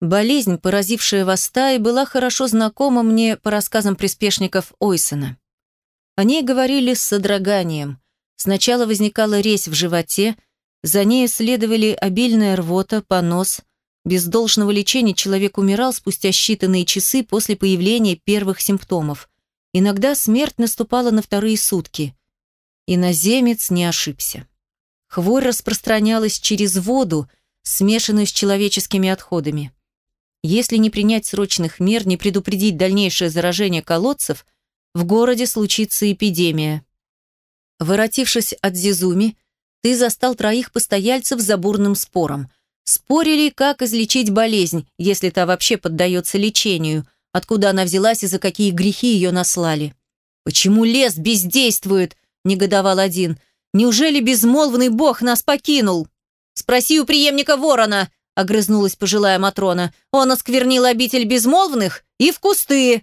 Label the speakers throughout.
Speaker 1: Болезнь, поразившая Вастаи, была хорошо знакома мне по рассказам приспешников Ойсона. О ней говорили с содроганием. Сначала возникала резь в животе, за ней следовали обильная рвота, понос. Без должного лечения человек умирал спустя считанные часы после появления первых симптомов. Иногда смерть наступала на вторые сутки. Иноземец не ошибся. Хворь распространялась через воду, смешанную с человеческими отходами. Если не принять срочных мер, не предупредить дальнейшее заражение колодцев, в городе случится эпидемия. Воротившись от Зизуми, ты застал троих постояльцев за бурным спором. Спорили, как излечить болезнь, если та вообще поддается лечению, откуда она взялась и за какие грехи ее наслали. «Почему лес бездействует?» – негодовал один. «Неужели безмолвный бог нас покинул?» «Спроси у преемника ворона», – огрызнулась пожилая Матрона. «Он осквернил обитель безмолвных и в кусты».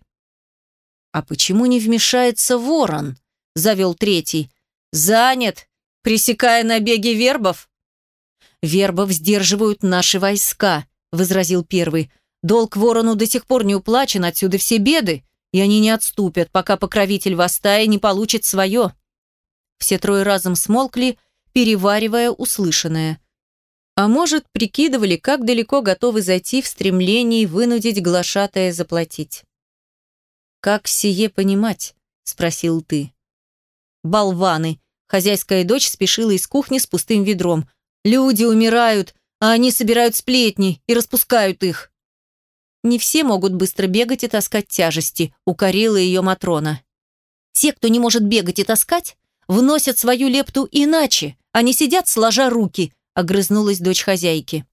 Speaker 1: «А почему не вмешается ворон?» – завел третий. «Занят, пресекая набеги вербов». «Вербов сдерживают наши войска», – возразил первый. «Долг ворону до сих пор не уплачен, отсюда все беды, и они не отступят, пока покровитель Вастая не получит свое». Все трое разом смолкли, переваривая услышанное. А может, прикидывали, как далеко готовы зайти в стремлении вынудить глашатая заплатить. «Как сие понимать?» – спросил ты. «Болваны!» – хозяйская дочь спешила из кухни с пустым ведром. «Люди умирают, а они собирают сплетни и распускают их». «Не все могут быстро бегать и таскать тяжести», – укорила ее Матрона. «Те, кто не может бегать и таскать, вносят свою лепту иначе, они сидят сложа руки», огрызнулась дочь хозяйки.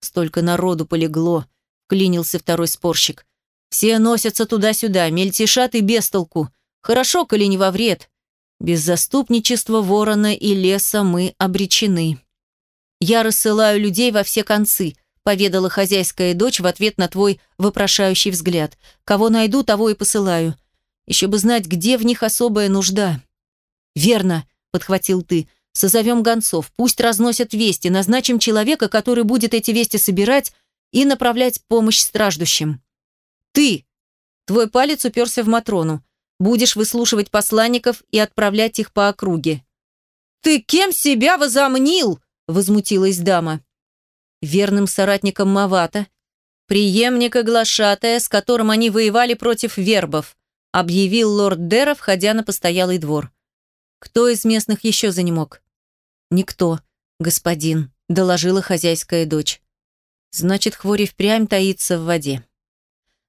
Speaker 1: Столько народу полегло, клинился второй спорщик. Все носятся туда-сюда, мельтешат и бестолку. Хорошо, коли не во вред. Без заступничества ворона и леса мы обречены. Я рассылаю людей во все концы, поведала хозяйская дочь в ответ на твой вопрошающий взгляд. Кого найду, того и посылаю. Еще бы знать, где в них особая нужда. Верно, подхватил ты. Созовем гонцов, пусть разносят вести, назначим человека, который будет эти вести собирать и направлять помощь страждущим. Ты! Твой палец уперся в Матрону. Будешь выслушивать посланников и отправлять их по округе. «Ты кем себя возомнил?» – возмутилась дама. Верным соратником Мавата, преемника глашатая, с которым они воевали против вербов, объявил лорд Дера, входя на постоялый двор. Кто из местных еще занемог? Никто, господин, доложила хозяйская дочь. Значит, хвори впрямь таится в воде.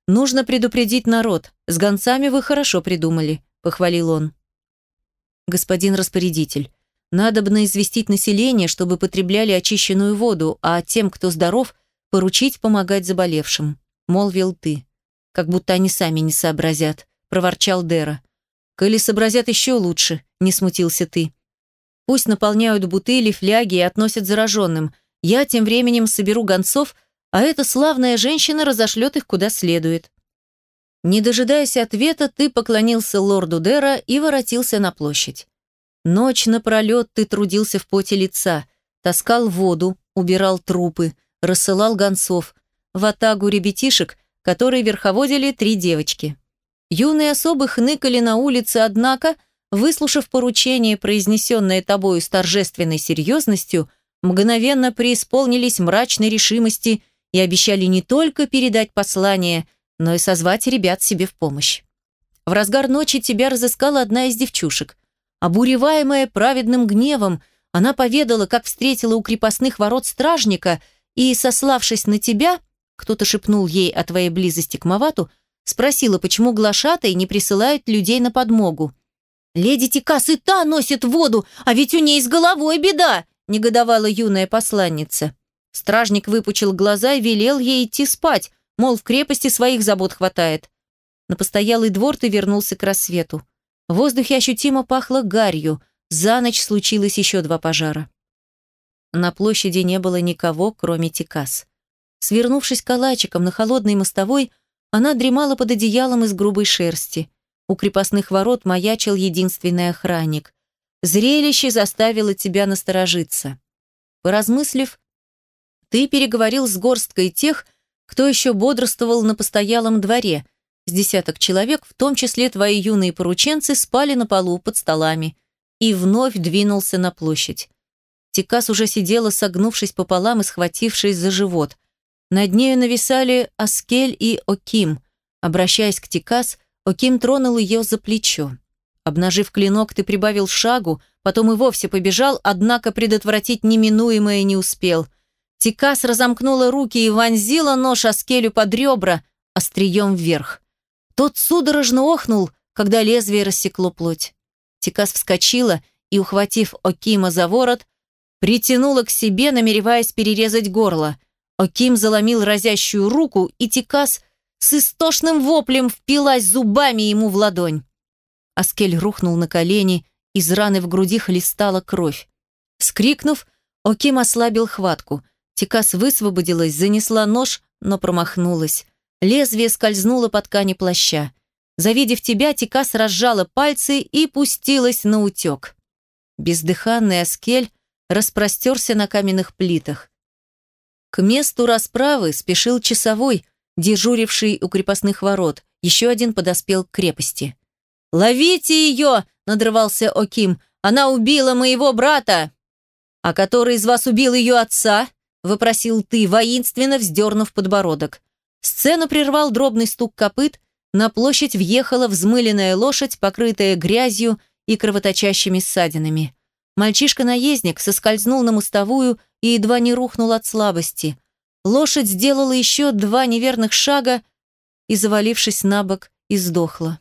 Speaker 1: Нужно предупредить народ. С гонцами вы хорошо придумали, похвалил он. Господин распорядитель, надобно известить население, чтобы потребляли очищенную воду, а тем, кто здоров, поручить помогать заболевшим, молвил ты. Как будто они сами не сообразят, проворчал Дера. Коли сообразят еще лучше, не смутился ты. Пусть наполняют бутыли, фляги и относят зараженным. Я тем временем соберу гонцов, а эта славная женщина разошлет их куда следует. Не дожидаясь ответа, ты поклонился лорду Дера и воротился на площадь. Ночь напролет ты трудился в поте лица, таскал воду, убирал трупы, рассылал гонцов, в атагу ребятишек, которые верховодили три девочки. Юные особы хныкали на улице, однако, выслушав поручение, произнесенное тобою с торжественной серьезностью, мгновенно преисполнились мрачной решимости и обещали не только передать послание, но и созвать ребят себе в помощь. В разгар ночи тебя разыскала одна из девчушек. Обуреваемая праведным гневом, она поведала, как встретила у крепостных ворот стражника и, сославшись на тебя, кто-то шепнул ей о твоей близости к Мавату, Спросила, почему глашатай не присылает людей на подмогу. «Леди Тикас и та носит воду, а ведь у ней с головой беда!» негодовала юная посланница. Стражник выпучил глаза и велел ей идти спать, мол, в крепости своих забот хватает. На постоялый двор ты вернулся к рассвету. В воздухе ощутимо пахло гарью. За ночь случилось еще два пожара. На площади не было никого, кроме Тикас. Свернувшись калачиком на холодной мостовой, она дремала под одеялом из грубой шерсти. У крепостных ворот маячил единственный охранник. Зрелище заставило тебя насторожиться. Поразмыслив, ты переговорил с горсткой тех, кто еще бодрствовал на постоялом дворе. С десяток человек, в том числе твои юные порученцы, спали на полу под столами. И вновь двинулся на площадь. Тикас уже сидела, согнувшись пополам и схватившись за живот. Над нею нависали Аскель и Оким. Обращаясь к Тикас, Оким тронул ее за плечо. Обнажив клинок, ты прибавил шагу, потом и вовсе побежал, однако предотвратить неминуемое не успел. Тикас разомкнула руки и вонзила нож Аскелю под ребра, острием вверх. Тот судорожно охнул, когда лезвие рассекло плоть. Тикас вскочила и, ухватив Окима за ворот, притянула к себе, намереваясь перерезать горло. Оким заломил разящую руку, и Тикас с истошным воплем впилась зубами ему в ладонь. Аскель рухнул на колени, из раны в груди хлестала кровь. Скрикнув, Оким ослабил хватку. Тикас высвободилась, занесла нож, но промахнулась. Лезвие скользнуло по ткани плаща. Завидев тебя, Тикас разжала пальцы и пустилась на утек. Бездыханный Аскель распростерся на каменных плитах. К месту расправы спешил часовой, дежуривший у крепостных ворот. Еще один подоспел к крепости. «Ловите ее!» – надрывался Оким. «Она убила моего брата!» «А который из вас убил ее отца?» – выпросил ты, воинственно вздернув подбородок. Сцену прервал дробный стук копыт, на площадь въехала взмыленная лошадь, покрытая грязью и кровоточащими ссадинами. Мальчишка-наездник соскользнул на мостовую и едва не рухнул от слабости. Лошадь сделала еще два неверных шага и, завалившись на бок, издохла.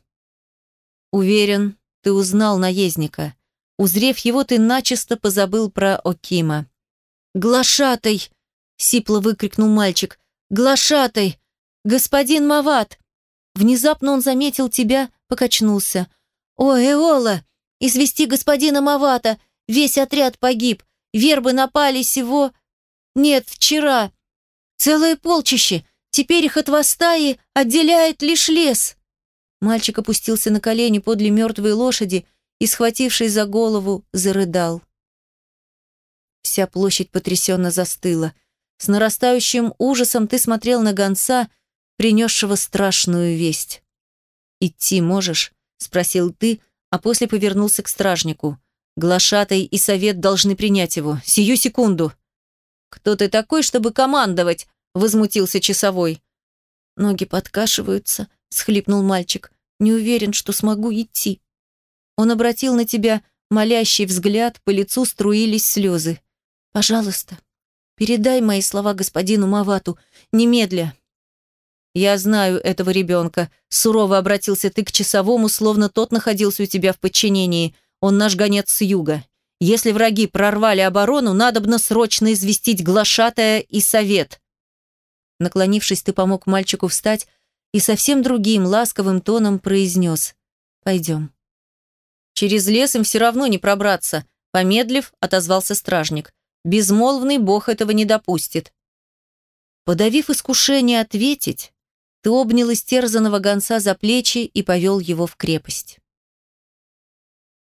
Speaker 1: Уверен, ты узнал наездника. Узрев его, ты начисто позабыл про Окима. «Глашатай!» — сипло выкрикнул мальчик. «Глашатай! Господин Мават!» Внезапно он заметил тебя, покачнулся. «О, Эола! Извести господина Мавата! Весь отряд погиб! Вербы напали сего... Нет, вчера! Целое полчище! Теперь их от Вастаи отделяет лишь лес!» Мальчик опустился на колени подле мертвой лошади и, схватившись за голову, зарыдал. Вся площадь потрясенно застыла. С нарастающим ужасом ты смотрел на гонца, принесшего страшную весть. «Идти можешь?» – спросил ты, а после повернулся к стражнику. «Глашатай и совет должны принять его. Сию секунду!» «Кто ты такой, чтобы командовать?» – возмутился часовой. Ноги подкашиваются, схлипнул мальчик. Не уверен, что смогу идти. Он обратил на тебя молящий взгляд, по лицу струились слезы. Пожалуйста, передай мои слова господину Мавату, немедля. Я знаю этого ребенка. Сурово обратился ты к часовому, словно тот находился у тебя в подчинении. Он наш гонец с юга. Если враги прорвали оборону, надобно срочно известить глашатая и совет. Наклонившись, ты помог мальчику встать, и совсем другим ласковым тоном произнес «Пойдем». «Через лес им все равно не пробраться», помедлив, отозвался стражник. «Безмолвный бог этого не допустит». Подавив искушение ответить, ты обнял истерзанного гонца за плечи и повел его в крепость.